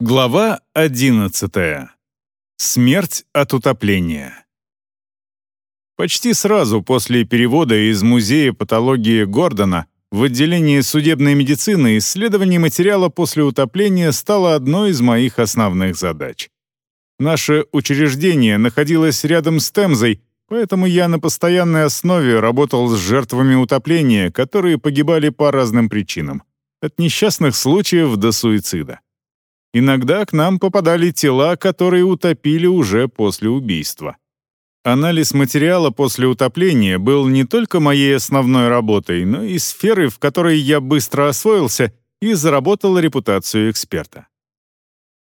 Глава 11. Смерть от утопления. Почти сразу после перевода из Музея патологии Гордона в отделении судебной медицины исследование материала после утопления стало одной из моих основных задач. Наше учреждение находилось рядом с Темзой, поэтому я на постоянной основе работал с жертвами утопления, которые погибали по разным причинам, от несчастных случаев до суицида. Иногда к нам попадали тела, которые утопили уже после убийства. Анализ материала после утопления был не только моей основной работой, но и сферой, в которой я быстро освоился и заработал репутацию эксперта.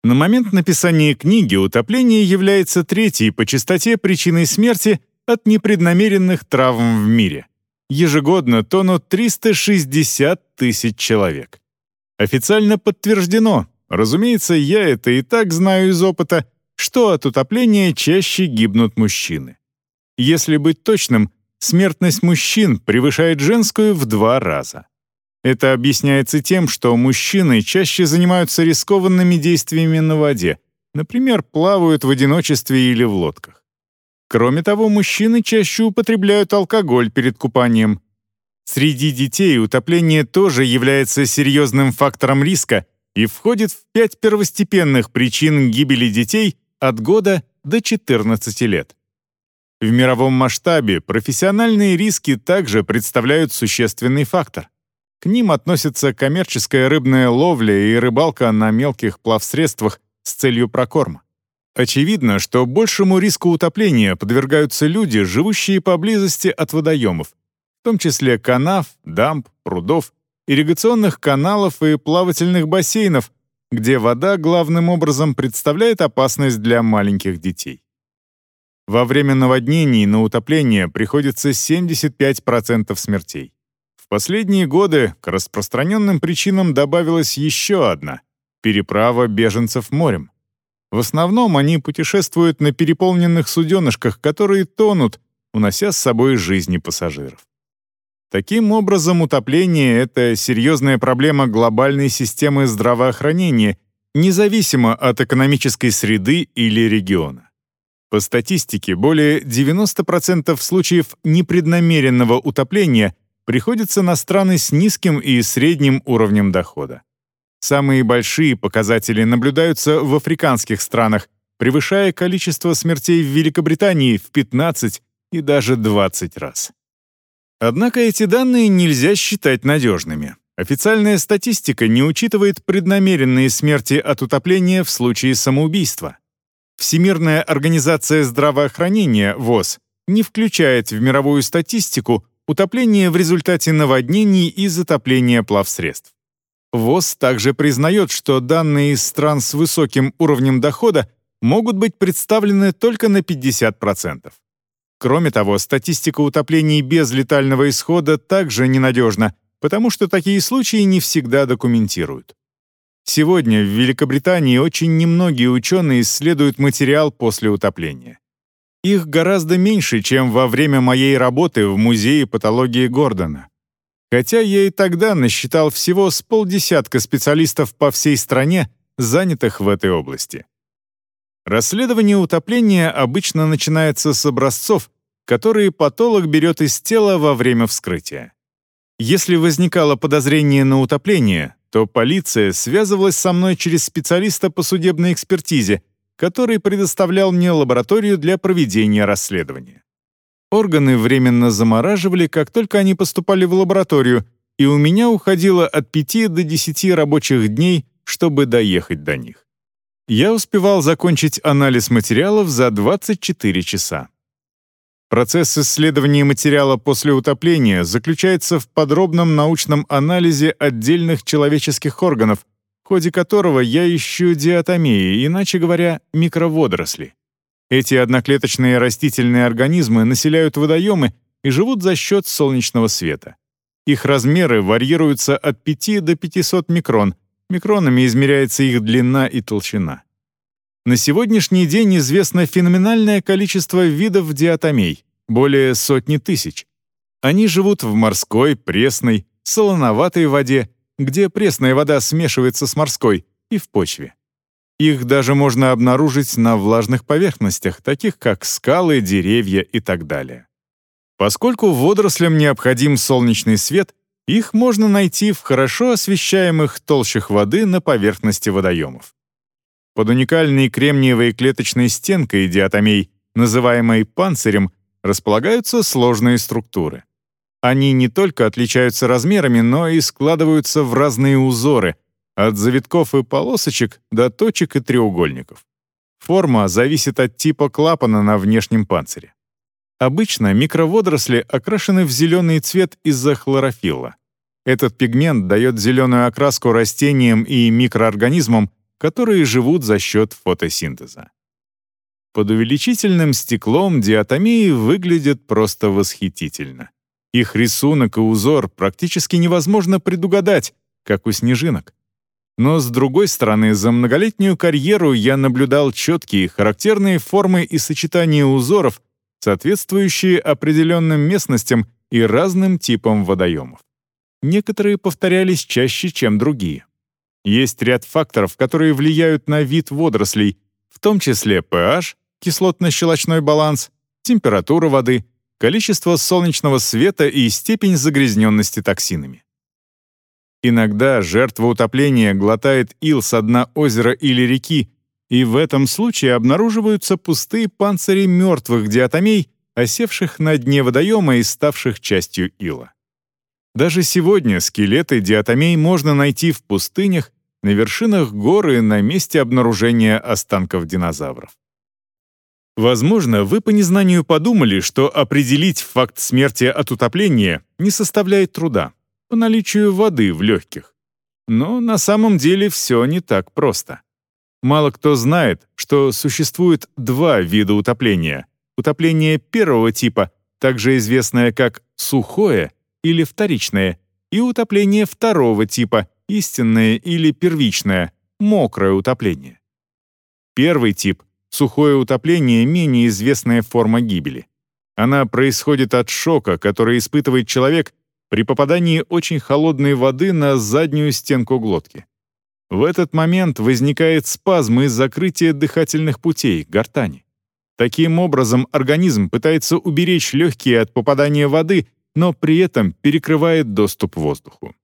На момент написания книги утопление является третьей по частоте причиной смерти от непреднамеренных травм в мире. Ежегодно тонут 360 тысяч человек. Официально подтверждено, Разумеется, я это и так знаю из опыта, что от утопления чаще гибнут мужчины. Если быть точным, смертность мужчин превышает женскую в два раза. Это объясняется тем, что мужчины чаще занимаются рискованными действиями на воде, например, плавают в одиночестве или в лодках. Кроме того, мужчины чаще употребляют алкоголь перед купанием. Среди детей утопление тоже является серьезным фактором риска — и входит в пять первостепенных причин гибели детей от года до 14 лет. В мировом масштабе профессиональные риски также представляют существенный фактор. К ним относятся коммерческая рыбная ловля и рыбалка на мелких плавсредствах с целью прокорма. Очевидно, что большему риску утопления подвергаются люди, живущие поблизости от водоемов, в том числе канав, дамб, прудов ирригационных каналов и плавательных бассейнов, где вода главным образом представляет опасность для маленьких детей. Во время наводнений на утопление приходится 75% смертей. В последние годы к распространенным причинам добавилась еще одна — переправа беженцев морем. В основном они путешествуют на переполненных суденышках, которые тонут, унося с собой жизни пассажиров. Таким образом, утопление — это серьезная проблема глобальной системы здравоохранения, независимо от экономической среды или региона. По статистике, более 90% случаев непреднамеренного утопления приходится на страны с низким и средним уровнем дохода. Самые большие показатели наблюдаются в африканских странах, превышая количество смертей в Великобритании в 15 и даже 20 раз. Однако эти данные нельзя считать надежными. Официальная статистика не учитывает преднамеренные смерти от утопления в случае самоубийства. Всемирная организация здравоохранения ВОЗ не включает в мировую статистику утопление в результате наводнений и затопления плавсредств. ВОЗ также признает, что данные из стран с высоким уровнем дохода могут быть представлены только на 50%. Кроме того, статистика утоплений без летального исхода также ненадежна, потому что такие случаи не всегда документируют. Сегодня в Великобритании очень немногие ученые исследуют материал после утопления. Их гораздо меньше, чем во время моей работы в Музее патологии Гордона. Хотя я и тогда насчитал всего с полдесятка специалистов по всей стране, занятых в этой области. Расследование утопления обычно начинается с образцов, которые патолог берет из тела во время вскрытия. Если возникало подозрение на утопление, то полиция связывалась со мной через специалиста по судебной экспертизе, который предоставлял мне лабораторию для проведения расследования. Органы временно замораживали, как только они поступали в лабораторию, и у меня уходило от 5 до 10 рабочих дней, чтобы доехать до них я успевал закончить анализ материалов за 24 часа. Процесс исследования материала после утопления заключается в подробном научном анализе отдельных человеческих органов, в ходе которого я ищу диатомии, иначе говоря, микроводоросли. Эти одноклеточные растительные организмы населяют водоемы и живут за счет солнечного света. Их размеры варьируются от 5 до 500 микрон — Микронами измеряется их длина и толщина. На сегодняшний день известно феноменальное количество видов диатомей — более сотни тысяч. Они живут в морской, пресной, солоноватой воде, где пресная вода смешивается с морской, и в почве. Их даже можно обнаружить на влажных поверхностях, таких как скалы, деревья и так далее. Поскольку водорослям необходим солнечный свет, их можно найти в хорошо освещаемых толщах воды на поверхности водоемов. Под уникальной кремниевой клеточной стенкой диатомей, называемой панцирем, располагаются сложные структуры. Они не только отличаются размерами, но и складываются в разные узоры, от завитков и полосочек до точек и треугольников. Форма зависит от типа клапана на внешнем панцире. Обычно микроводоросли окрашены в зеленый цвет из-за хлорофилла. Этот пигмент дает зеленую окраску растениям и микроорганизмам, которые живут за счет фотосинтеза. Под увеличительным стеклом диатомии выглядят просто восхитительно. Их рисунок и узор практически невозможно предугадать, как у снежинок. Но, с другой стороны, за многолетнюю карьеру я наблюдал четкие, характерные формы и сочетания узоров, соответствующие определенным местностям и разным типам водоемов. Некоторые повторялись чаще, чем другие. Есть ряд факторов, которые влияют на вид водорослей, в том числе pH, кислотно-щелочной баланс, температура воды, количество солнечного света и степень загрязненности токсинами. Иногда жертва утопления глотает ил с дна озера или реки, и в этом случае обнаруживаются пустые панцири мертвых диатомей, осевших на дне водоема и ставших частью ила. Даже сегодня скелеты диатомей можно найти в пустынях, на вершинах гор и на месте обнаружения останков динозавров. Возможно, вы по незнанию подумали, что определить факт смерти от утопления не составляет труда по наличию воды в легких. Но на самом деле все не так просто. Мало кто знает, что существует два вида утопления. Утопление первого типа, также известное как сухое или вторичное, и утопление второго типа, истинное или первичное, мокрое утопление. Первый тип — сухое утопление — менее известная форма гибели. Она происходит от шока, который испытывает человек при попадании очень холодной воды на заднюю стенку глотки. В этот момент возникает спазм из закрытия дыхательных путей, гортани. Таким образом, организм пытается уберечь легкие от попадания воды, но при этом перекрывает доступ воздуху.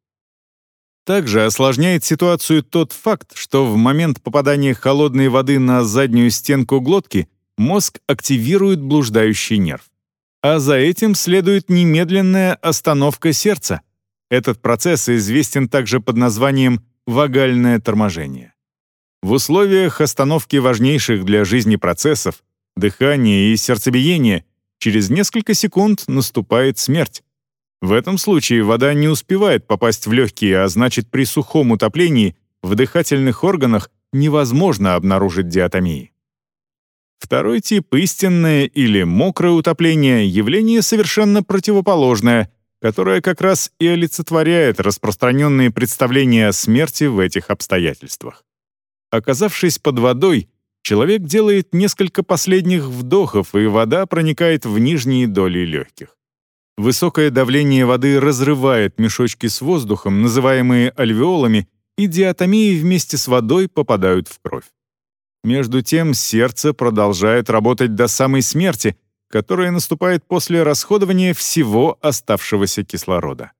Также осложняет ситуацию тот факт, что в момент попадания холодной воды на заднюю стенку глотки мозг активирует блуждающий нерв а за этим следует немедленная остановка сердца. Этот процесс известен также под названием вагальное торможение. В условиях остановки важнейших для жизни процессов, дыхания и сердцебиения, через несколько секунд наступает смерть. В этом случае вода не успевает попасть в легкие, а значит при сухом утоплении в дыхательных органах невозможно обнаружить диатомии. Второй тип — истинное или мокрое утопление — явление совершенно противоположное, которое как раз и олицетворяет распространенные представления о смерти в этих обстоятельствах. Оказавшись под водой, человек делает несколько последних вдохов, и вода проникает в нижние доли легких. Высокое давление воды разрывает мешочки с воздухом, называемые альвеолами, и диатомии вместе с водой попадают в кровь. Между тем сердце продолжает работать до самой смерти, которая наступает после расходования всего оставшегося кислорода.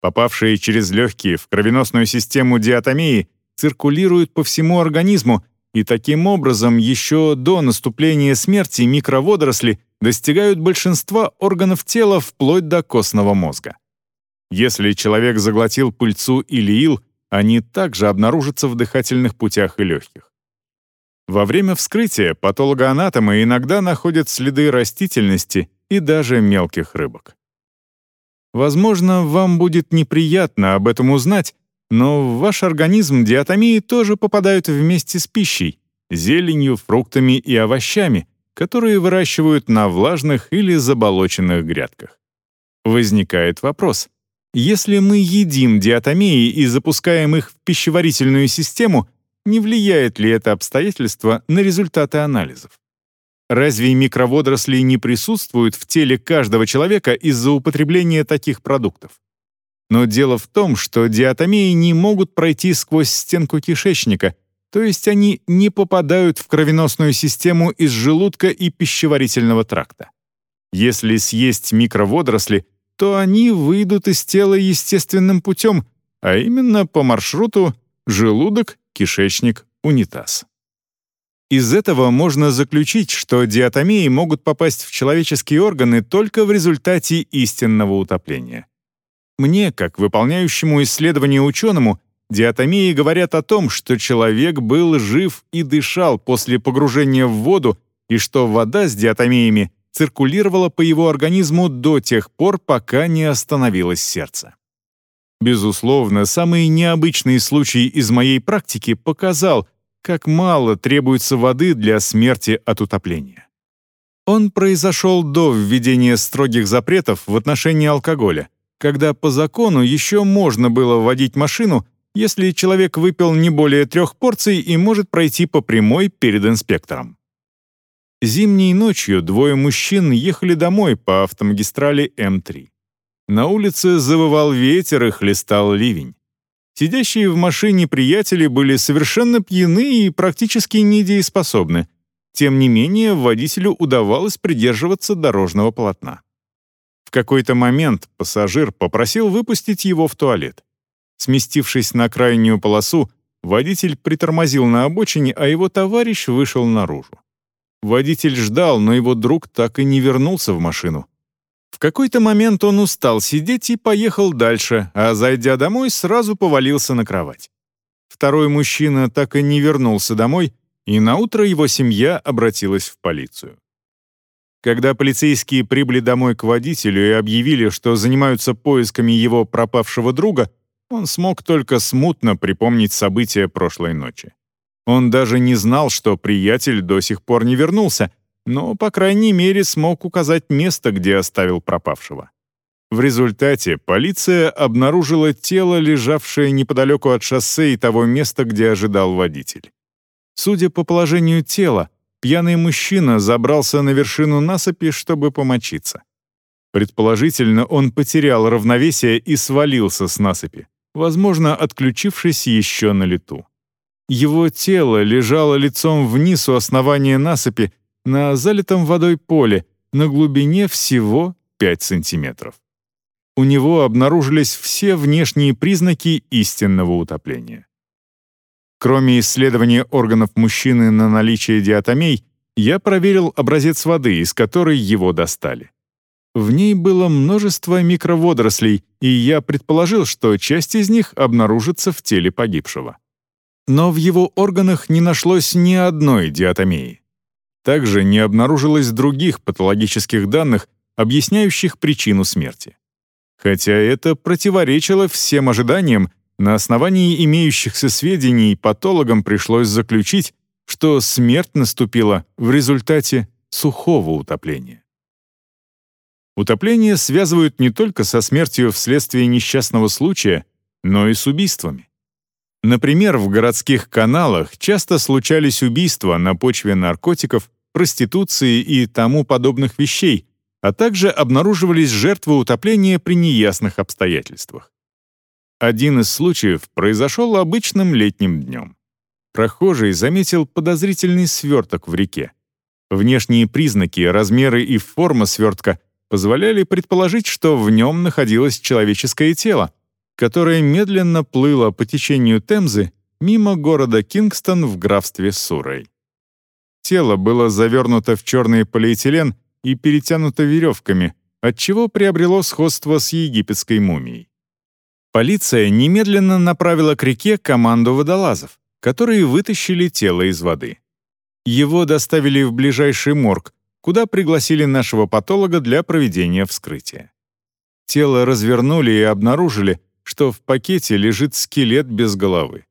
Попавшие через легкие в кровеносную систему диатомии циркулируют по всему организму, и таким образом еще до наступления смерти микроводоросли достигают большинства органов тела вплоть до костного мозга. Если человек заглотил пыльцу или ил, они также обнаружатся в дыхательных путях и легких. Во время вскрытия патологоанатомы иногда находят следы растительности и даже мелких рыбок. Возможно, вам будет неприятно об этом узнать, но в ваш организм диатомии тоже попадают вместе с пищей, зеленью, фруктами и овощами, которые выращивают на влажных или заболоченных грядках. Возникает вопрос. Если мы едим диатомии и запускаем их в пищеварительную систему, не влияет ли это обстоятельство на результаты анализов. Разве микроводоросли не присутствуют в теле каждого человека из-за употребления таких продуктов? Но дело в том, что диатомии не могут пройти сквозь стенку кишечника, то есть они не попадают в кровеносную систему из желудка и пищеварительного тракта. Если съесть микроводоросли, то они выйдут из тела естественным путем, а именно по маршруту желудок, кишечник, унитаз. Из этого можно заключить, что диатомии могут попасть в человеческие органы только в результате истинного утопления. Мне, как выполняющему исследование ученому, диатомии говорят о том, что человек был жив и дышал после погружения в воду и что вода с диатомиями циркулировала по его организму до тех пор, пока не остановилось сердце. Безусловно, самый необычный случай из моей практики показал, как мало требуется воды для смерти от утопления. Он произошел до введения строгих запретов в отношении алкоголя, когда по закону еще можно было водить машину, если человек выпил не более трех порций и может пройти по прямой перед инспектором. Зимней ночью двое мужчин ехали домой по автомагистрали М3. На улице завывал ветер и хлестал ливень. Сидящие в машине приятели были совершенно пьяны и практически недееспособны. Тем не менее, водителю удавалось придерживаться дорожного полотна. В какой-то момент пассажир попросил выпустить его в туалет. Сместившись на крайнюю полосу, водитель притормозил на обочине, а его товарищ вышел наружу. Водитель ждал, но его друг так и не вернулся в машину. В какой-то момент он устал сидеть и поехал дальше, а, зайдя домой, сразу повалился на кровать. Второй мужчина так и не вернулся домой, и наутро его семья обратилась в полицию. Когда полицейские прибыли домой к водителю и объявили, что занимаются поисками его пропавшего друга, он смог только смутно припомнить события прошлой ночи. Он даже не знал, что приятель до сих пор не вернулся, но, по крайней мере, смог указать место, где оставил пропавшего. В результате полиция обнаружила тело, лежавшее неподалеку от шоссе и того места, где ожидал водитель. Судя по положению тела, пьяный мужчина забрался на вершину насыпи, чтобы помочиться. Предположительно, он потерял равновесие и свалился с насыпи, возможно, отключившись еще на лету. Его тело лежало лицом вниз у основания насыпи, на залитом водой поле на глубине всего 5 сантиметров. У него обнаружились все внешние признаки истинного утопления. Кроме исследования органов мужчины на наличие диатомей, я проверил образец воды, из которой его достали. В ней было множество микроводорослей, и я предположил, что часть из них обнаружится в теле погибшего. Но в его органах не нашлось ни одной диатомии. Также не обнаружилось других патологических данных, объясняющих причину смерти. Хотя это противоречило всем ожиданиям, на основании имеющихся сведений патологам пришлось заключить, что смерть наступила в результате сухого утопления. Утопление связывают не только со смертью вследствие несчастного случая, но и с убийствами. Например, в городских каналах часто случались убийства на почве наркотиков, проституции и тому подобных вещей, а также обнаруживались жертвы утопления при неясных обстоятельствах. Один из случаев произошел обычным летним днем. Прохожий заметил подозрительный сверток в реке. Внешние признаки, размеры и форма свертка позволяли предположить, что в нем находилось человеческое тело, которая медленно плыла по течению Темзы мимо города Кингстон в графстве Суррей. Тело было завернуто в черный полиэтилен и перетянуто веревками, отчего приобрело сходство с египетской мумией. Полиция немедленно направила к реке команду водолазов, которые вытащили тело из воды. Его доставили в ближайший морг, куда пригласили нашего патолога для проведения вскрытия. Тело развернули и обнаружили, что в пакете лежит скелет без головы.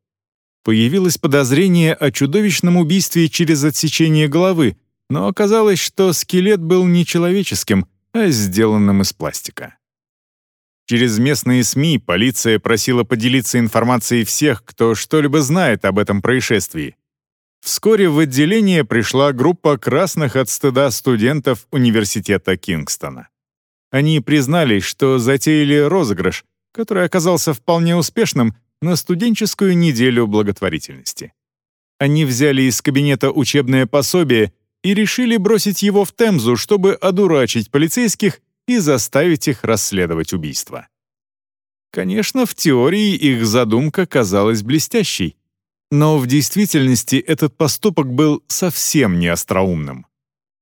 Появилось подозрение о чудовищном убийстве через отсечение головы, но оказалось, что скелет был не человеческим, а сделанным из пластика. Через местные СМИ полиция просила поделиться информацией всех, кто что-либо знает об этом происшествии. Вскоре в отделение пришла группа красных от стыда студентов университета Кингстона. Они признались, что затеяли розыгрыш, который оказался вполне успешным на студенческую неделю благотворительности. Они взяли из кабинета учебное пособие и решили бросить его в Темзу, чтобы одурачить полицейских и заставить их расследовать убийство. Конечно, в теории их задумка казалась блестящей, но в действительности этот поступок был совсем не остроумным.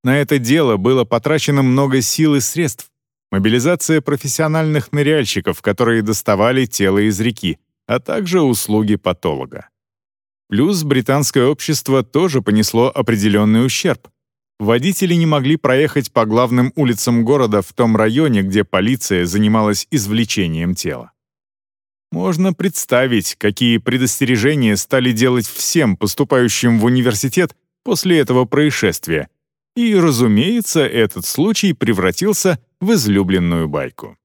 На это дело было потрачено много сил и средств. Мобилизация профессиональных ныряльщиков, которые доставали тело из реки, а также услуги патолога. Плюс британское общество тоже понесло определенный ущерб. Водители не могли проехать по главным улицам города в том районе, где полиция занималась извлечением тела. Можно представить, какие предостережения стали делать всем поступающим в университет после этого происшествия. И, разумеется, этот случай превратился в излюбленную байку.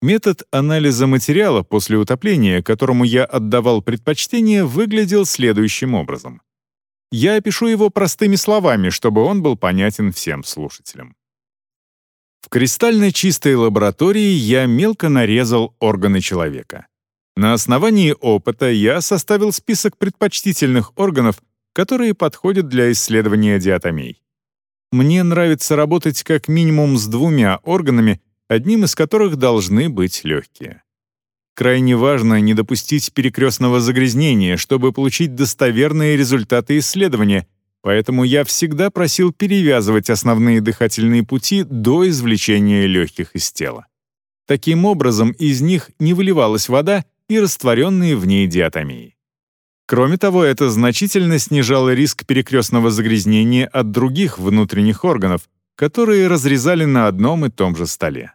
Метод анализа материала после утопления, которому я отдавал предпочтение, выглядел следующим образом. Я опишу его простыми словами, чтобы он был понятен всем слушателям. В кристально чистой лаборатории я мелко нарезал органы человека. На основании опыта я составил список предпочтительных органов, которые подходят для исследования диатомей. Мне нравится работать как минимум с двумя органами, одним из которых должны быть легкие. Крайне важно не допустить перекрестного загрязнения, чтобы получить достоверные результаты исследования — поэтому я всегда просил перевязывать основные дыхательные пути до извлечения легких из тела. Таким образом, из них не выливалась вода и растворенные в ней диатомии. Кроме того, это значительно снижало риск перекрестного загрязнения от других внутренних органов, которые разрезали на одном и том же столе.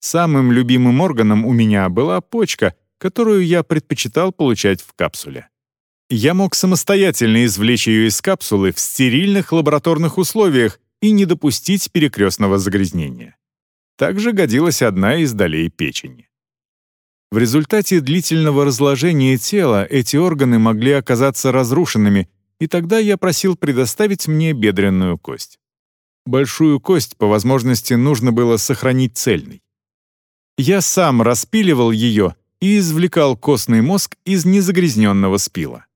Самым любимым органом у меня была почка, которую я предпочитал получать в капсуле я мог самостоятельно извлечь ее из капсулы в стерильных лабораторных условиях и не допустить перекрестного загрязнения. Также годилась одна из долей печени. В результате длительного разложения тела эти органы могли оказаться разрушенными, и тогда я просил предоставить мне бедренную кость. Большую кость, по возможности, нужно было сохранить цельной. Я сам распиливал ее и извлекал костный мозг из незагрязненного спила.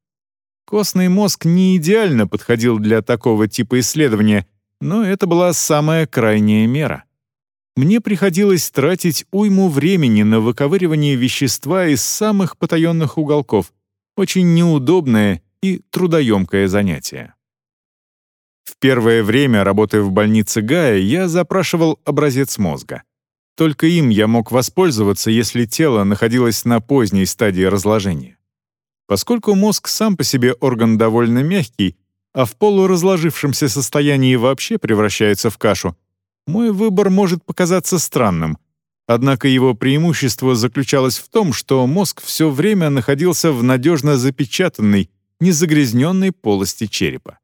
Костный мозг не идеально подходил для такого типа исследования, но это была самая крайняя мера. Мне приходилось тратить уйму времени на выковыривание вещества из самых потаенных уголков, очень неудобное и трудоемкое занятие. В первое время, работая в больнице Гая, я запрашивал образец мозга. Только им я мог воспользоваться, если тело находилось на поздней стадии разложения. Поскольку мозг сам по себе орган довольно мягкий, а в полуразложившемся состоянии вообще превращается в кашу, мой выбор может показаться странным. Однако его преимущество заключалось в том, что мозг все время находился в надежно запечатанной, незагрязненной полости черепа.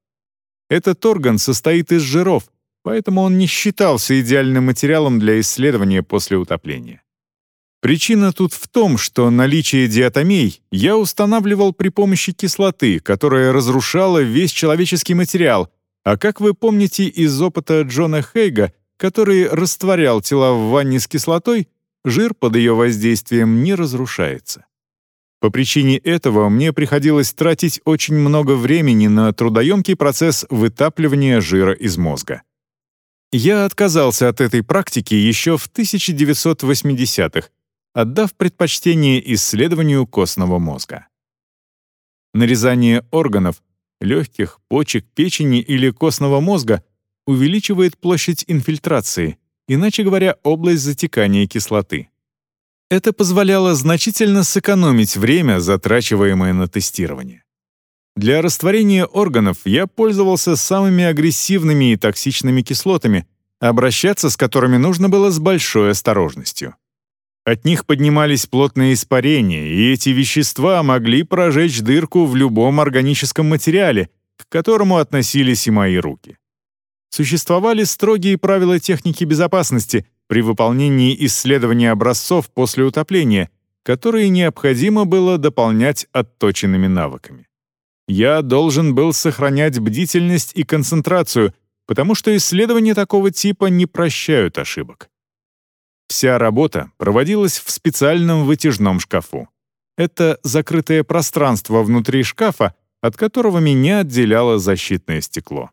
Этот орган состоит из жиров, поэтому он не считался идеальным материалом для исследования после утопления. Причина тут в том, что наличие диатомей я устанавливал при помощи кислоты, которая разрушала весь человеческий материал, а как вы помните из опыта Джона Хейга, который растворял тела в ванне с кислотой, жир под ее воздействием не разрушается. По причине этого мне приходилось тратить очень много времени на трудоемкий процесс вытапливания жира из мозга. Я отказался от этой практики еще в 1980-х, отдав предпочтение исследованию костного мозга. Нарезание органов, легких, почек, печени или костного мозга увеличивает площадь инфильтрации, иначе говоря, область затекания кислоты. Это позволяло значительно сэкономить время, затрачиваемое на тестирование. Для растворения органов я пользовался самыми агрессивными и токсичными кислотами, обращаться с которыми нужно было с большой осторожностью. От них поднимались плотные испарения, и эти вещества могли прожечь дырку в любом органическом материале, к которому относились и мои руки. Существовали строгие правила техники безопасности при выполнении исследования образцов после утопления, которые необходимо было дополнять отточенными навыками. Я должен был сохранять бдительность и концентрацию, потому что исследования такого типа не прощают ошибок. Вся работа проводилась в специальном вытяжном шкафу. Это закрытое пространство внутри шкафа от которого меня отделяло защитное стекло.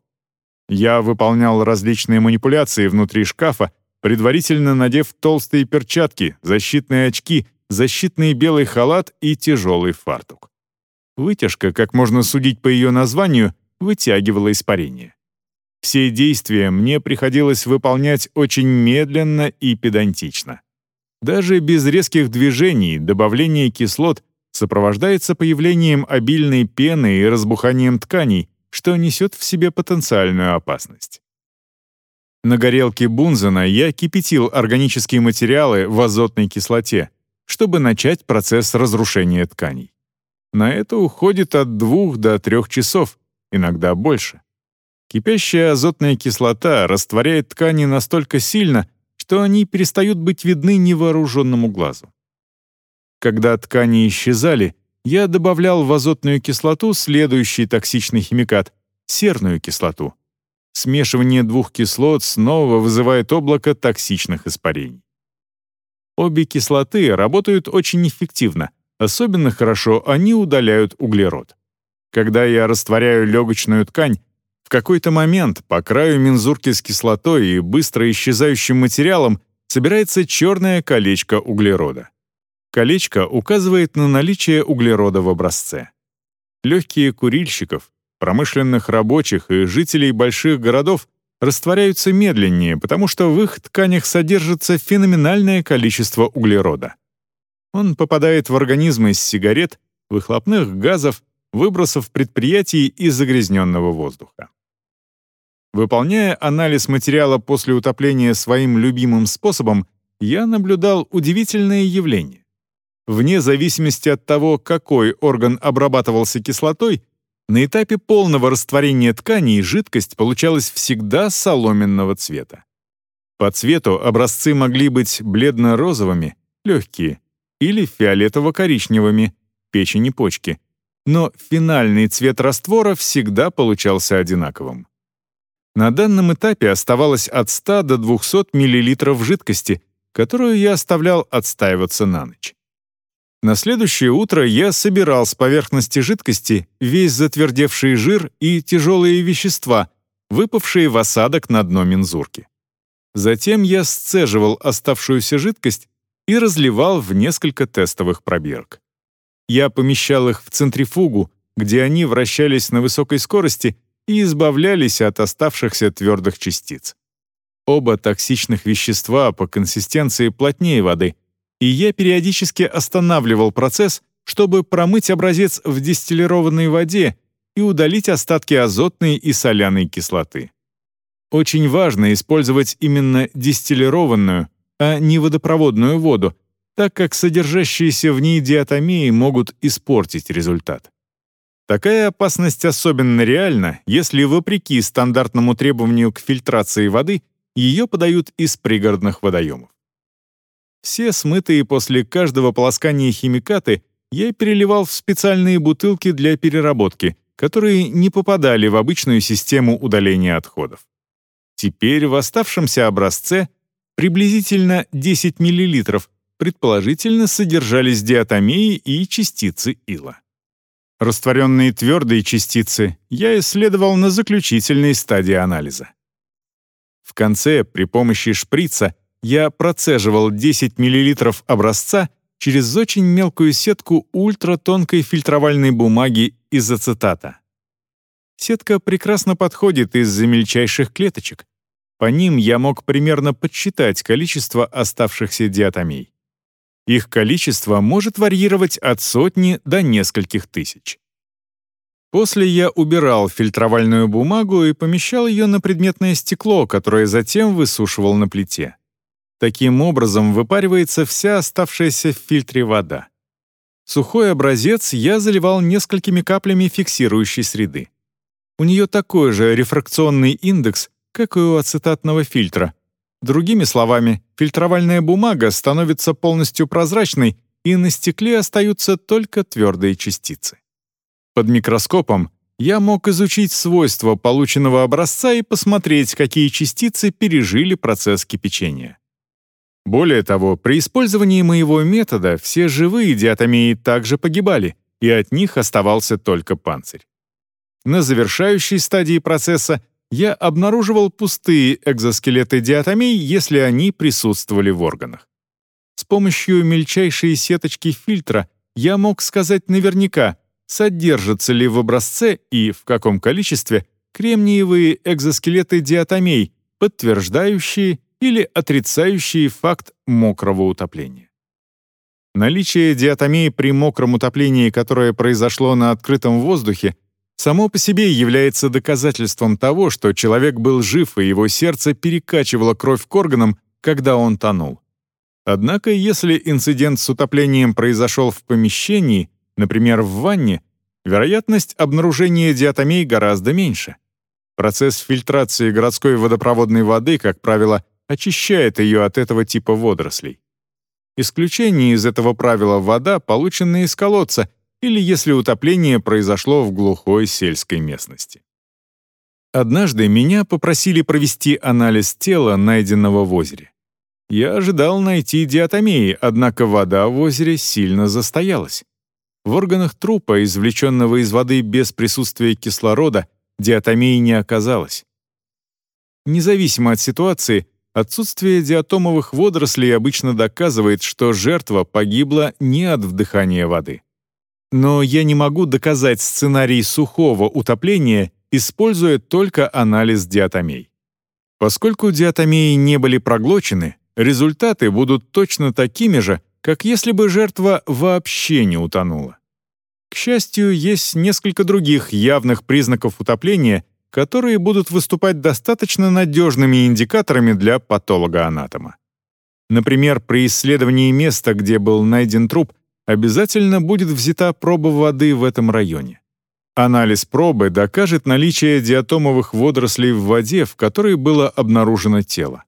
Я выполнял различные манипуляции внутри шкафа, предварительно надев толстые перчатки, защитные очки, защитный белый халат и тяжелый фартук. Вытяжка, как можно судить по ее названию, вытягивала испарение. Все действия мне приходилось выполнять очень медленно и педантично. Даже без резких движений добавление кислот сопровождается появлением обильной пены и разбуханием тканей, что несет в себе потенциальную опасность. На горелке Бунзена я кипятил органические материалы в азотной кислоте, чтобы начать процесс разрушения тканей. На это уходит от двух до трех часов, иногда больше. Кипящая азотная кислота растворяет ткани настолько сильно, что они перестают быть видны невооруженному глазу. Когда ткани исчезали, я добавлял в азотную кислоту следующий токсичный химикат — серную кислоту. Смешивание двух кислот снова вызывает облако токсичных испарений. Обе кислоты работают очень эффективно, особенно хорошо они удаляют углерод. Когда я растворяю легочную ткань, в какой-то момент по краю мензурки с кислотой и быстро исчезающим материалом собирается черное колечко углерода. Колечко указывает на наличие углерода в образце. Легкие курильщиков, промышленных рабочих и жителей больших городов растворяются медленнее, потому что в их тканях содержится феноменальное количество углерода. Он попадает в организм из сигарет, выхлопных газов, выбросов предприятий и загрязненного воздуха. Выполняя анализ материала после утопления своим любимым способом, я наблюдал удивительное явление. Вне зависимости от того, какой орган обрабатывался кислотой, на этапе полного растворения тканей жидкость получалась всегда соломенного цвета. По цвету образцы могли быть бледно-розовыми, легкие, или фиолетово-коричневыми, печени почки, но финальный цвет раствора всегда получался одинаковым. На данном этапе оставалось от 100 до 200 мл жидкости, которую я оставлял отстаиваться на ночь. На следующее утро я собирал с поверхности жидкости весь затвердевший жир и тяжелые вещества, выпавшие в осадок на дно мензурки. Затем я сцеживал оставшуюся жидкость и разливал в несколько тестовых пробирок. Я помещал их в центрифугу, где они вращались на высокой скорости и избавлялись от оставшихся твердых частиц. Оба токсичных вещества по консистенции плотнее воды, и я периодически останавливал процесс, чтобы промыть образец в дистиллированной воде и удалить остатки азотной и соляной кислоты. Очень важно использовать именно дистиллированную, а не водопроводную воду, так как содержащиеся в ней диатомии могут испортить результат. Такая опасность особенно реальна, если, вопреки стандартному требованию к фильтрации воды, ее подают из пригородных водоемов. Все смытые после каждого полоскания химикаты я переливал в специальные бутылки для переработки, которые не попадали в обычную систему удаления отходов. Теперь в оставшемся образце приблизительно 10 мл предположительно содержались диатомии и частицы ила. Растворенные твердые частицы я исследовал на заключительной стадии анализа. В конце при помощи шприца я процеживал 10 мл образца через очень мелкую сетку ультратонкой фильтровальной бумаги из ацетата. Сетка прекрасно подходит из-за мельчайших клеточек. По ним я мог примерно подсчитать количество оставшихся диатомей. Их количество может варьировать от сотни до нескольких тысяч. После я убирал фильтровальную бумагу и помещал ее на предметное стекло, которое затем высушивал на плите. Таким образом выпаривается вся оставшаяся в фильтре вода. Сухой образец я заливал несколькими каплями фиксирующей среды. У нее такой же рефракционный индекс, как и у ацетатного фильтра, Другими словами, фильтровальная бумага становится полностью прозрачной, и на стекле остаются только твердые частицы. Под микроскопом я мог изучить свойства полученного образца и посмотреть, какие частицы пережили процесс кипячения. Более того, при использовании моего метода все живые диатомии также погибали, и от них оставался только панцирь. на завершающей стадии процесса я обнаруживал пустые экзоскелеты диатомей, если они присутствовали в органах. С помощью мельчайшей сеточки фильтра я мог сказать наверняка, содержатся ли в образце и в каком количестве кремниевые экзоскелеты диатомей, подтверждающие или отрицающие факт мокрого утопления. Наличие диатомии при мокром утоплении, которое произошло на открытом воздухе, само по себе является доказательством того, что человек был жив и его сердце перекачивало кровь к органам, когда он тонул. Однако, если инцидент с утоплением произошел в помещении, например, в ванне, вероятность обнаружения диатомей гораздо меньше. Процесс фильтрации городской водопроводной воды, как правило, очищает ее от этого типа водорослей. Исключение из этого правила вода, полученная из колодца, или если утопление произошло в глухой сельской местности. Однажды меня попросили провести анализ тела, найденного в озере. Я ожидал найти диатомии, однако вода в озере сильно застоялась. В органах трупа, извлеченного из воды без присутствия кислорода, диатомии не оказалось. Независимо от ситуации, отсутствие диатомовых водорослей обычно доказывает, что жертва погибла не от вдыхания воды. Но я не могу доказать сценарий сухого утопления, используя только анализ диатомей. Поскольку диатомии не были проглочены, результаты будут точно такими же, как если бы жертва вообще не утонула. К счастью, есть несколько других явных признаков утопления, которые будут выступать достаточно надежными индикаторами для патолога-анатома. Например, при исследовании места, где был найден труп, обязательно будет взята проба воды в этом районе. Анализ пробы докажет наличие диатомовых водорослей в воде, в которой было обнаружено тело.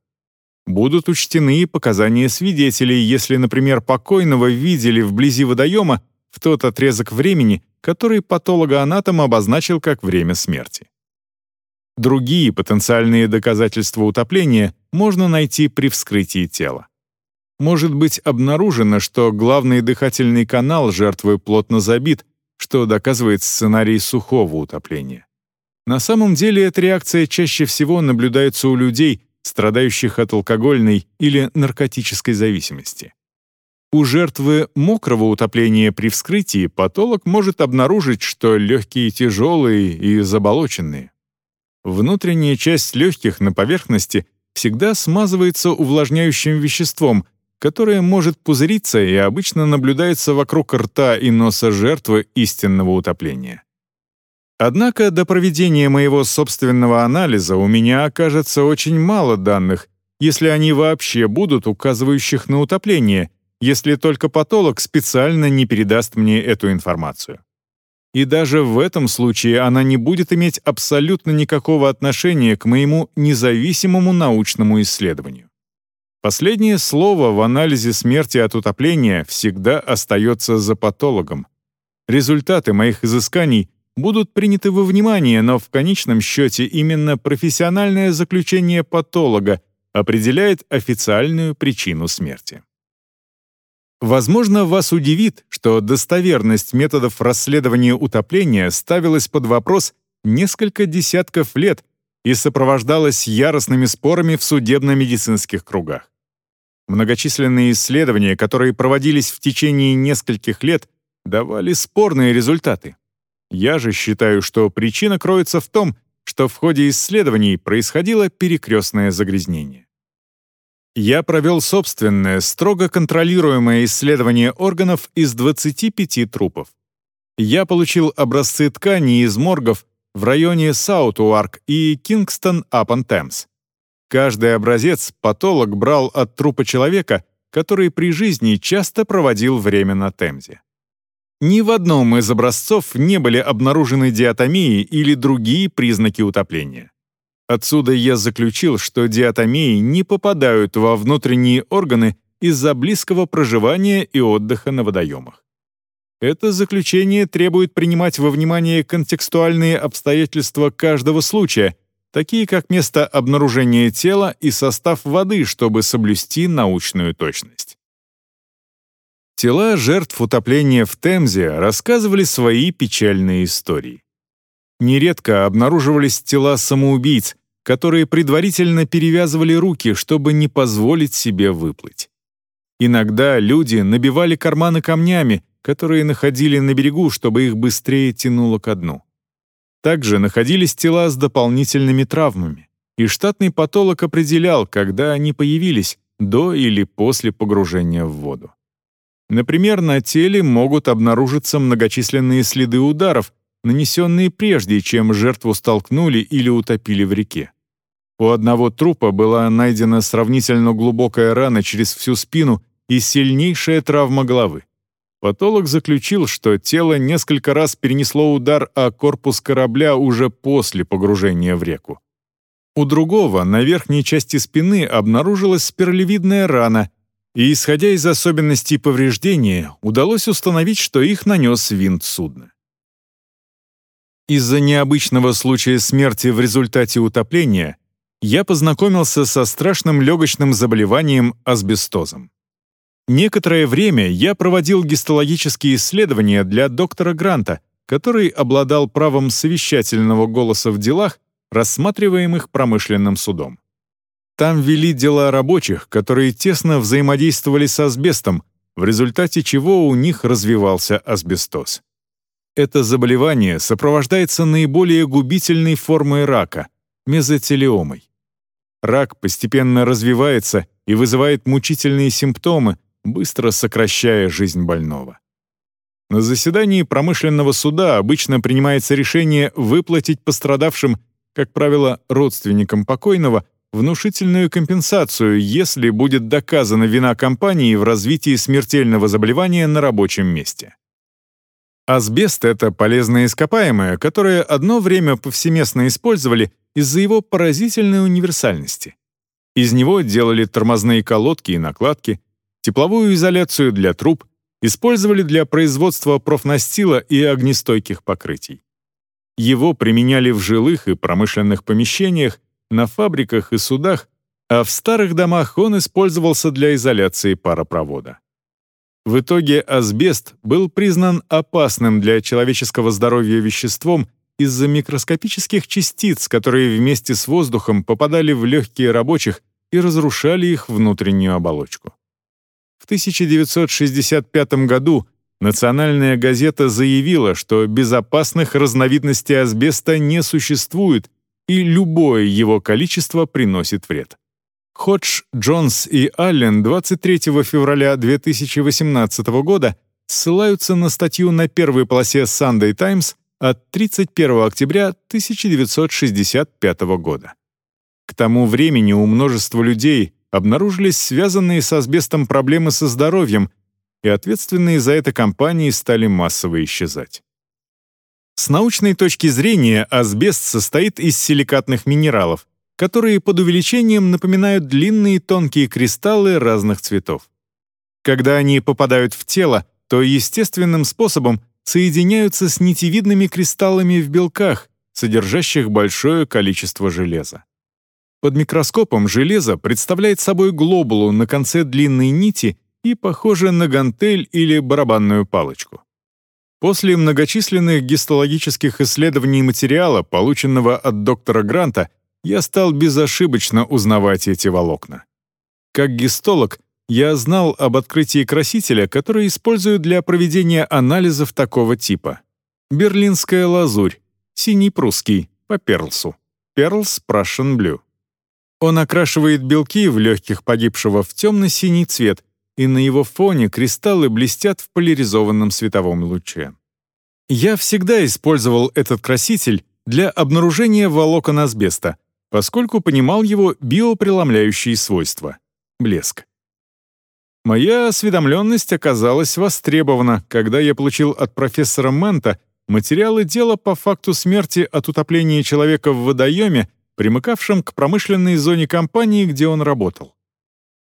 Будут учтены показания свидетелей, если, например, покойного видели вблизи водоема в тот отрезок времени, который патологоанатом обозначил как время смерти. Другие потенциальные доказательства утопления можно найти при вскрытии тела может быть обнаружено, что главный дыхательный канал жертвы плотно забит, что доказывает сценарий сухого утопления. На самом деле эта реакция чаще всего наблюдается у людей, страдающих от алкогольной или наркотической зависимости. У жертвы мокрого утопления при вскрытии патолог может обнаружить, что легкие тяжелые и заболоченные. Внутренняя часть легких на поверхности всегда смазывается увлажняющим веществом, которое может пузыриться и обычно наблюдается вокруг рта и носа жертвы истинного утопления. Однако до проведения моего собственного анализа у меня окажется очень мало данных, если они вообще будут указывающих на утопление, если только патолог специально не передаст мне эту информацию. И даже в этом случае она не будет иметь абсолютно никакого отношения к моему независимому научному исследованию. Последнее слово в анализе смерти от утопления всегда остается за патологом. Результаты моих изысканий будут приняты во внимание, но в конечном счете именно профессиональное заключение патолога определяет официальную причину смерти. Возможно, вас удивит, что достоверность методов расследования утопления ставилась под вопрос несколько десятков лет и сопровождалась яростными спорами в судебно-медицинских кругах. Многочисленные исследования, которые проводились в течение нескольких лет, давали спорные результаты. Я же считаю, что причина кроется в том, что в ходе исследований происходило перекрестное загрязнение. Я провел собственное, строго контролируемое исследование органов из 25 трупов. Я получил образцы тканей из моргов в районе Саутуарк и Кингстон-Апон-Темс. Каждый образец патолог брал от трупа человека, который при жизни часто проводил время на Темзе. Ни в одном из образцов не были обнаружены диатомии или другие признаки утопления. Отсюда я заключил, что диатомии не попадают во внутренние органы из-за близкого проживания и отдыха на водоемах. Это заключение требует принимать во внимание контекстуальные обстоятельства каждого случая такие как место обнаружения тела и состав воды, чтобы соблюсти научную точность. Тела жертв утопления в Темзе рассказывали свои печальные истории. Нередко обнаруживались тела самоубийц, которые предварительно перевязывали руки, чтобы не позволить себе выплыть. Иногда люди набивали карманы камнями, которые находили на берегу, чтобы их быстрее тянуло ко дну. Также находились тела с дополнительными травмами, и штатный патолог определял, когда они появились, до или после погружения в воду. Например, на теле могут обнаружиться многочисленные следы ударов, нанесенные прежде, чем жертву столкнули или утопили в реке. У одного трупа была найдена сравнительно глубокая рана через всю спину и сильнейшая травма головы. Патолог заключил, что тело несколько раз перенесло удар о корпус корабля уже после погружения в реку. У другого на верхней части спины обнаружилась спиралевидная рана, и, исходя из особенностей повреждения, удалось установить, что их нанес винт судна. Из-за необычного случая смерти в результате утопления я познакомился со страшным легочным заболеванием асбестозом. Некоторое время я проводил гистологические исследования для доктора Гранта, который обладал правом совещательного голоса в делах, рассматриваемых промышленным судом. Там вели дела рабочих, которые тесно взаимодействовали с асбестом, в результате чего у них развивался асбестоз. Это заболевание сопровождается наиболее губительной формой рака – мезотелиомой. Рак постепенно развивается и вызывает мучительные симптомы, быстро сокращая жизнь больного. На заседании промышленного суда обычно принимается решение выплатить пострадавшим, как правило, родственникам покойного, внушительную компенсацию, если будет доказана вина компании в развитии смертельного заболевания на рабочем месте. Асбест — это полезное ископаемое, которое одно время повсеместно использовали из-за его поразительной универсальности. Из него делали тормозные колодки и накладки, тепловую изоляцию для труб, использовали для производства профнастила и огнестойких покрытий. Его применяли в жилых и промышленных помещениях, на фабриках и судах, а в старых домах он использовался для изоляции паропровода. В итоге асбест был признан опасным для человеческого здоровья веществом из-за микроскопических частиц, которые вместе с воздухом попадали в легкие рабочих и разрушали их внутреннюю оболочку. В 1965 году Национальная газета заявила, что безопасных разновидностей асбеста не существует и любое его количество приносит вред. Ходж, Джонс и Аллен 23 февраля 2018 года ссылаются на статью на первой полосе Sunday Times от 31 октября 1965 года. К тому времени у множества людей обнаружились связанные с асбестом проблемы со здоровьем, и ответственные за это компании стали массово исчезать. С научной точки зрения асбест состоит из силикатных минералов, которые под увеличением напоминают длинные тонкие кристаллы разных цветов. Когда они попадают в тело, то естественным способом соединяются с нитевидными кристаллами в белках, содержащих большое количество железа. Под микроскопом железо представляет собой глобулу на конце длинной нити и похоже на гантель или барабанную палочку. После многочисленных гистологических исследований материала, полученного от доктора Гранта, я стал безошибочно узнавать эти волокна. Как гистолог, я знал об открытии красителя, который используют для проведения анализов такого типа. Берлинская лазурь, синий прусский, по перлсу. Перлс Prussian Blue. Он окрашивает белки в легких погибшего в темно-синий цвет, и на его фоне кристаллы блестят в поляризованном световом луче. Я всегда использовал этот краситель для обнаружения волокон асбеста, поскольку понимал его биопреломляющие свойства — блеск. Моя осведомленность оказалась востребована, когда я получил от профессора Мента материалы дела по факту смерти от утопления человека в водоеме примыкавшем к промышленной зоне компании, где он работал.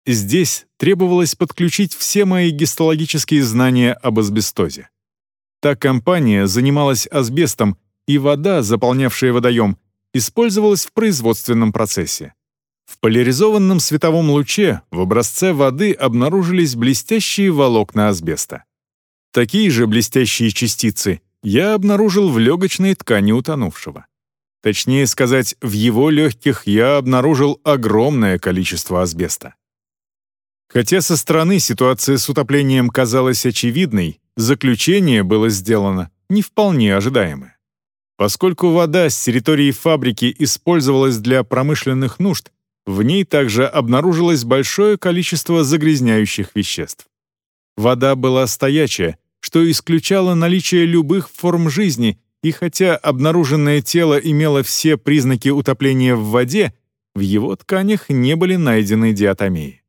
Здесь требовалось подключить все мои гистологические знания об асбестозе. Та компания занималась асбестом, и вода, заполнявшая водоем, использовалась в производственном процессе. В поляризованном световом луче в образце воды обнаружились блестящие волокна асбеста. Такие же блестящие частицы я обнаружил в легочной ткани утонувшего. Точнее сказать, в его легких я обнаружил огромное количество асбеста. Хотя со стороны ситуация с утоплением казалась очевидной, заключение было сделано не вполне ожидаемое. Поскольку вода с территории фабрики использовалась для промышленных нужд, в ней также обнаружилось большое количество загрязняющих веществ. Вода была стоячая, что исключало наличие любых форм жизни, и хотя обнаруженное тело имело все признаки утопления в воде, в его тканях не были найдены диатомеи.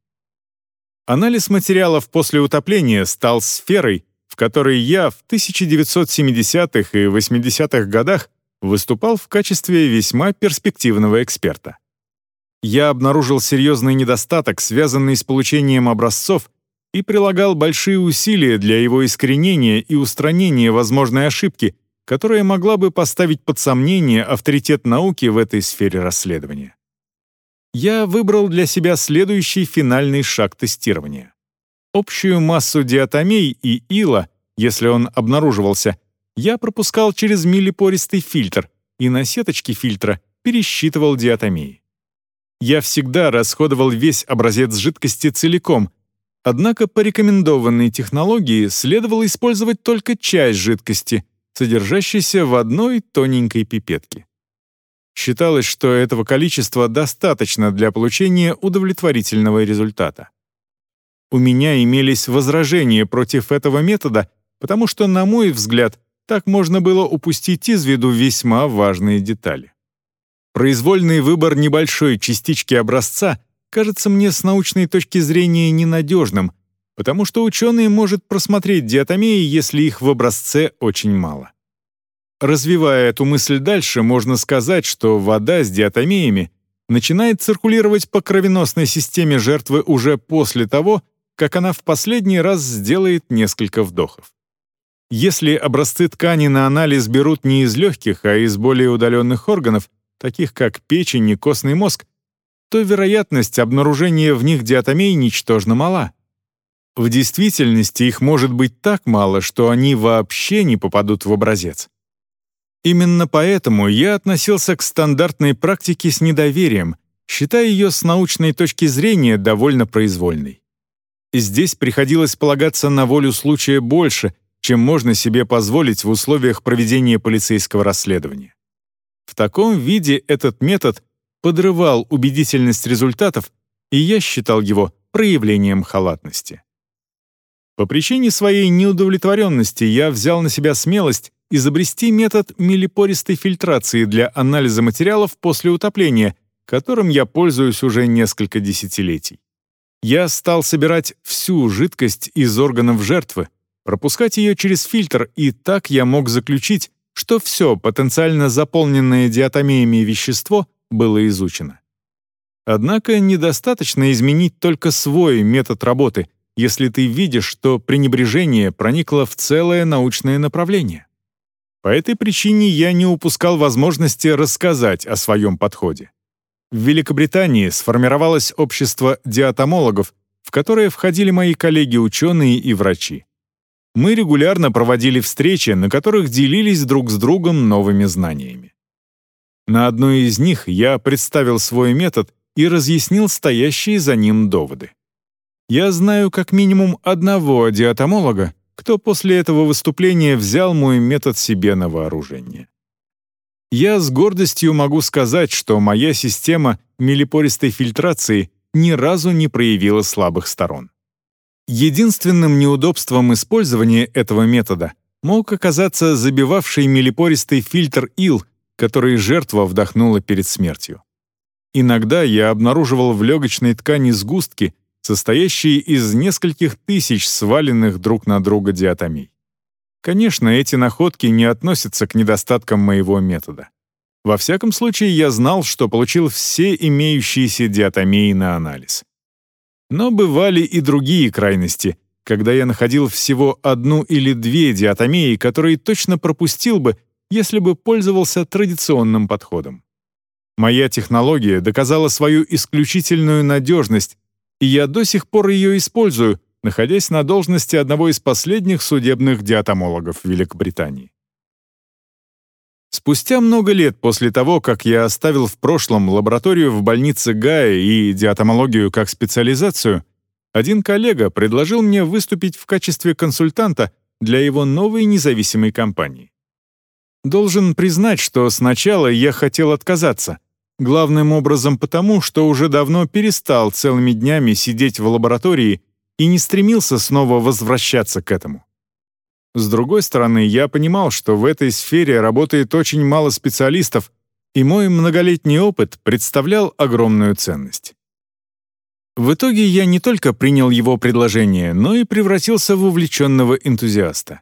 Анализ материалов после утопления стал сферой, в которой я в 1970-х и 80-х годах выступал в качестве весьма перспективного эксперта. Я обнаружил серьезный недостаток, связанный с получением образцов, и прилагал большие усилия для его искоренения и устранения возможной ошибки, которая могла бы поставить под сомнение авторитет науки в этой сфере расследования. Я выбрал для себя следующий финальный шаг тестирования. Общую массу диатомей и ила, если он обнаруживался, я пропускал через милипористый фильтр и на сеточке фильтра пересчитывал диатомии. Я всегда расходовал весь образец жидкости целиком, однако по рекомендованной технологии следовало использовать только часть жидкости, содержащейся в одной тоненькой пипетке. Считалось, что этого количества достаточно для получения удовлетворительного результата. У меня имелись возражения против этого метода, потому что, на мой взгляд, так можно было упустить из виду весьма важные детали. Произвольный выбор небольшой частички образца кажется мне с научной точки зрения ненадежным, потому что ученый может просмотреть диатомии, если их в образце очень мало. Развивая эту мысль дальше, можно сказать, что вода с диатомиями начинает циркулировать по кровеносной системе жертвы уже после того, как она в последний раз сделает несколько вдохов. Если образцы ткани на анализ берут не из легких, а из более удаленных органов, таких как печень и костный мозг, то вероятность обнаружения в них диатомей ничтожно мала. В действительности их может быть так мало, что они вообще не попадут в образец. Именно поэтому я относился к стандартной практике с недоверием, считая ее с научной точки зрения довольно произвольной. Здесь приходилось полагаться на волю случая больше, чем можно себе позволить в условиях проведения полицейского расследования. В таком виде этот метод подрывал убедительность результатов, и я считал его проявлением халатности. По причине своей неудовлетворенности я взял на себя смелость изобрести метод милипористой фильтрации для анализа материалов после утопления, которым я пользуюсь уже несколько десятилетий я стал собирать всю жидкость из органов жертвы, пропускать ее через фильтр, и так я мог заключить, что все потенциально заполненное диатомиями вещество было изучено. Однако недостаточно изменить только свой метод работы, если ты видишь, что пренебрежение проникло в целое научное направление. По этой причине я не упускал возможности рассказать о своем подходе. В Великобритании сформировалось общество диатомологов, в которое входили мои коллеги-ученые и врачи. Мы регулярно проводили встречи, на которых делились друг с другом новыми знаниями. На одной из них я представил свой метод и разъяснил стоящие за ним доводы. Я знаю как минимум одного диатомолога, кто после этого выступления взял мой метод себе на вооружение я с гордостью могу сказать, что моя система милипористой фильтрации ни разу не проявила слабых сторон. Единственным неудобством использования этого метода мог оказаться забивавший милипористый фильтр ил, который жертва вдохнула перед смертью. Иногда я обнаруживал в легочной ткани сгустки, состоящие из нескольких тысяч сваленных друг на друга диатомий. Конечно, эти находки не относятся к недостаткам моего метода. Во всяком случае, я знал, что получил все имеющиеся диатомеи на анализ. Но бывали и другие крайности, когда я находил всего одну или две диатомеи, которые точно пропустил бы, если бы пользовался традиционным подходом. Моя технология доказала свою исключительную надежность, и я до сих пор ее использую, находясь на должности одного из последних судебных диатомологов Великобритании. Спустя много лет после того, как я оставил в прошлом лабораторию в больнице Гая и диатомологию как специализацию, один коллега предложил мне выступить в качестве консультанта для его новой независимой компании. Должен признать, что сначала я хотел отказаться, главным образом потому, что уже давно перестал целыми днями сидеть в лаборатории и не стремился снова возвращаться к этому. С другой стороны, я понимал, что в этой сфере работает очень мало специалистов, и мой многолетний опыт представлял огромную ценность. В итоге я не только принял его предложение, но и превратился в увлеченного энтузиаста.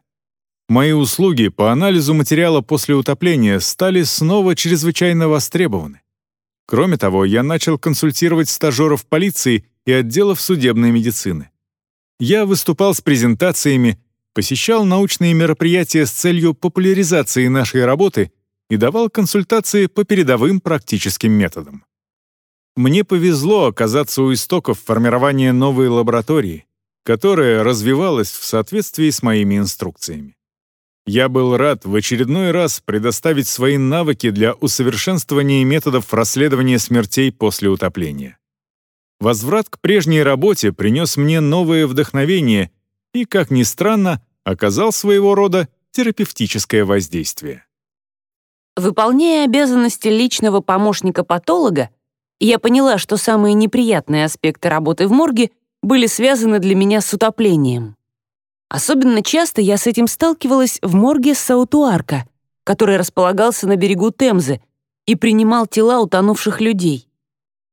Мои услуги по анализу материала после утопления стали снова чрезвычайно востребованы. Кроме того, я начал консультировать стажеров полиции и отделов судебной медицины. Я выступал с презентациями, посещал научные мероприятия с целью популяризации нашей работы и давал консультации по передовым практическим методам. Мне повезло оказаться у истоков формирования новой лаборатории, которая развивалась в соответствии с моими инструкциями. Я был рад в очередной раз предоставить свои навыки для усовершенствования методов расследования смертей после утопления. Возврат к прежней работе принес мне новое вдохновение и, как ни странно, оказал своего рода терапевтическое воздействие. Выполняя обязанности личного помощника патолога, я поняла, что самые неприятные аспекты работы в морге были связаны для меня с утоплением. Особенно часто я с этим сталкивалась в морге Саутуарка, который располагался на берегу Темзы и принимал тела утонувших людей.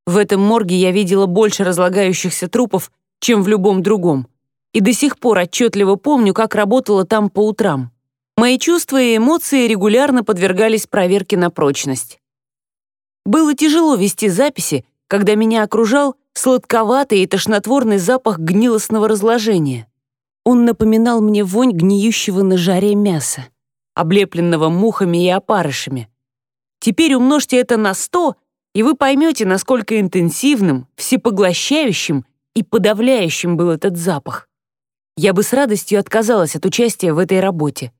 В этом морге я видела больше разлагающихся трупов, чем в любом другом, и до сих пор отчетливо помню, как работала там по утрам. Мои чувства и эмоции регулярно подвергались проверке на прочность. Было тяжело вести записи, когда меня окружал сладковатый и тошнотворный запах гнилостного разложения. Он напоминал мне вонь гниющего на жаре мяса, облепленного мухами и опарышами. Теперь умножьте это на сто, и вы поймете, насколько интенсивным, всепоглощающим и подавляющим был этот запах. Я бы с радостью отказалась от участия в этой работе.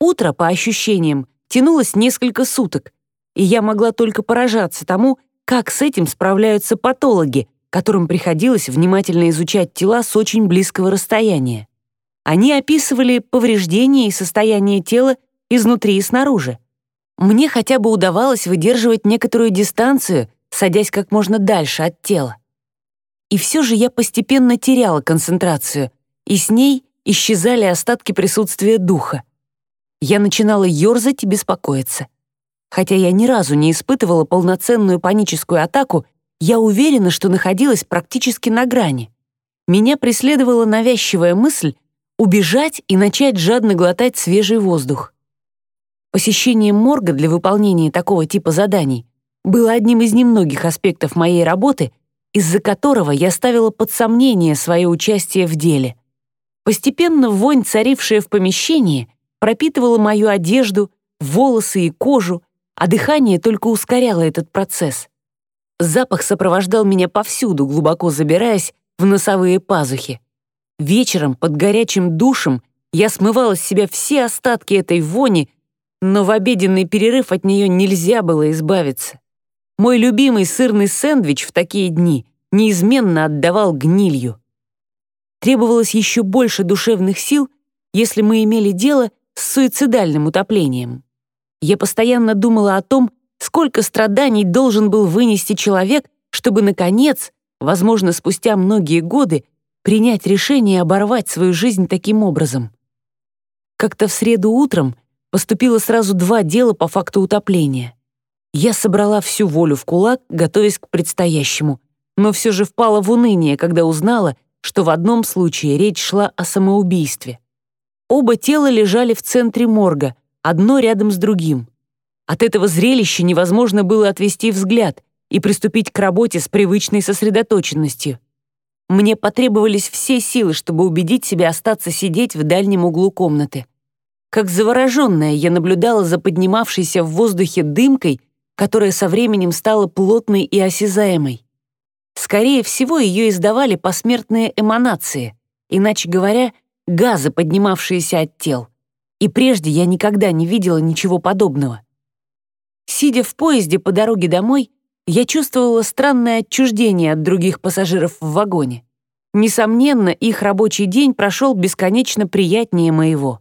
Утро, по ощущениям, тянулось несколько суток, и я могла только поражаться тому, как с этим справляются патологи, которым приходилось внимательно изучать тела с очень близкого расстояния. Они описывали повреждения и состояние тела изнутри и снаружи. Мне хотя бы удавалось выдерживать некоторую дистанцию, садясь как можно дальше от тела. И все же я постепенно теряла концентрацию, и с ней исчезали остатки присутствия духа. Я начинала ерзать и беспокоиться. Хотя я ни разу не испытывала полноценную паническую атаку, я уверена, что находилась практически на грани. Меня преследовала навязчивая мысль убежать и начать жадно глотать свежий воздух. Посещение морга для выполнения такого типа заданий было одним из немногих аспектов моей работы, из-за которого я ставила под сомнение свое участие в деле. Постепенно вонь, царившая в помещении, пропитывала мою одежду, волосы и кожу, а дыхание только ускоряло этот процесс. Запах сопровождал меня повсюду, глубоко забираясь в носовые пазухи. Вечером под горячим душем я смывала с себя все остатки этой вони, но в обеденный перерыв от нее нельзя было избавиться. Мой любимый сырный сэндвич в такие дни неизменно отдавал гнилью. Требовалось еще больше душевных сил, если мы имели дело с суицидальным утоплением. Я постоянно думала о том, сколько страданий должен был вынести человек, чтобы, наконец, возможно, спустя многие годы, принять решение оборвать свою жизнь таким образом. Как-то в среду утром поступило сразу два дела по факту утопления. Я собрала всю волю в кулак, готовясь к предстоящему, но все же впала в уныние, когда узнала, что в одном случае речь шла о самоубийстве. Оба тела лежали в центре морга, одно рядом с другим. От этого зрелища невозможно было отвести взгляд и приступить к работе с привычной сосредоточенностью. Мне потребовались все силы, чтобы убедить себя остаться сидеть в дальнем углу комнаты. Как завороженная, я наблюдала за поднимавшейся в воздухе дымкой, которая со временем стала плотной и осязаемой. Скорее всего, ее издавали посмертные эманации, иначе говоря, газы, поднимавшиеся от тел. И прежде я никогда не видела ничего подобного. Сидя в поезде по дороге домой, я чувствовала странное отчуждение от других пассажиров в вагоне. Несомненно, их рабочий день прошел бесконечно приятнее моего.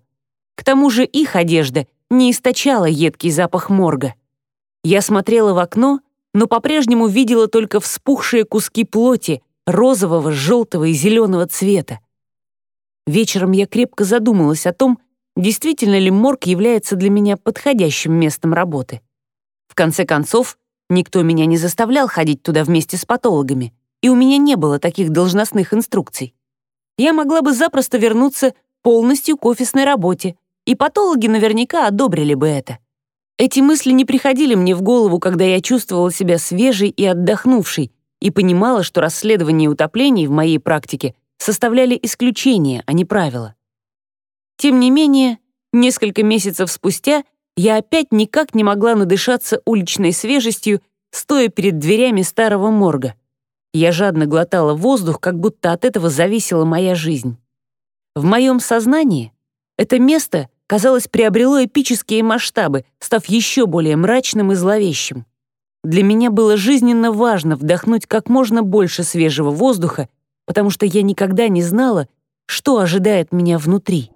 К тому же их одежда не источала едкий запах морга. Я смотрела в окно, но по-прежнему видела только вспухшие куски плоти розового, желтого и зеленого цвета. Вечером я крепко задумалась о том, действительно ли морг является для меня подходящим местом работы. В конце концов, никто меня не заставлял ходить туда вместе с патологами, и у меня не было таких должностных инструкций. Я могла бы запросто вернуться полностью к офисной работе, и патологи наверняка одобрили бы это. Эти мысли не приходили мне в голову, когда я чувствовала себя свежей и отдохнувшей и понимала, что расследования утоплений в моей практике составляли исключение, а не правило. Тем не менее, несколько месяцев спустя я опять никак не могла надышаться уличной свежестью, стоя перед дверями старого морга. Я жадно глотала воздух, как будто от этого зависела моя жизнь. В моем сознании это место, казалось, приобрело эпические масштабы, став еще более мрачным и зловещим. Для меня было жизненно важно вдохнуть как можно больше свежего воздуха, потому что я никогда не знала, что ожидает меня внутри.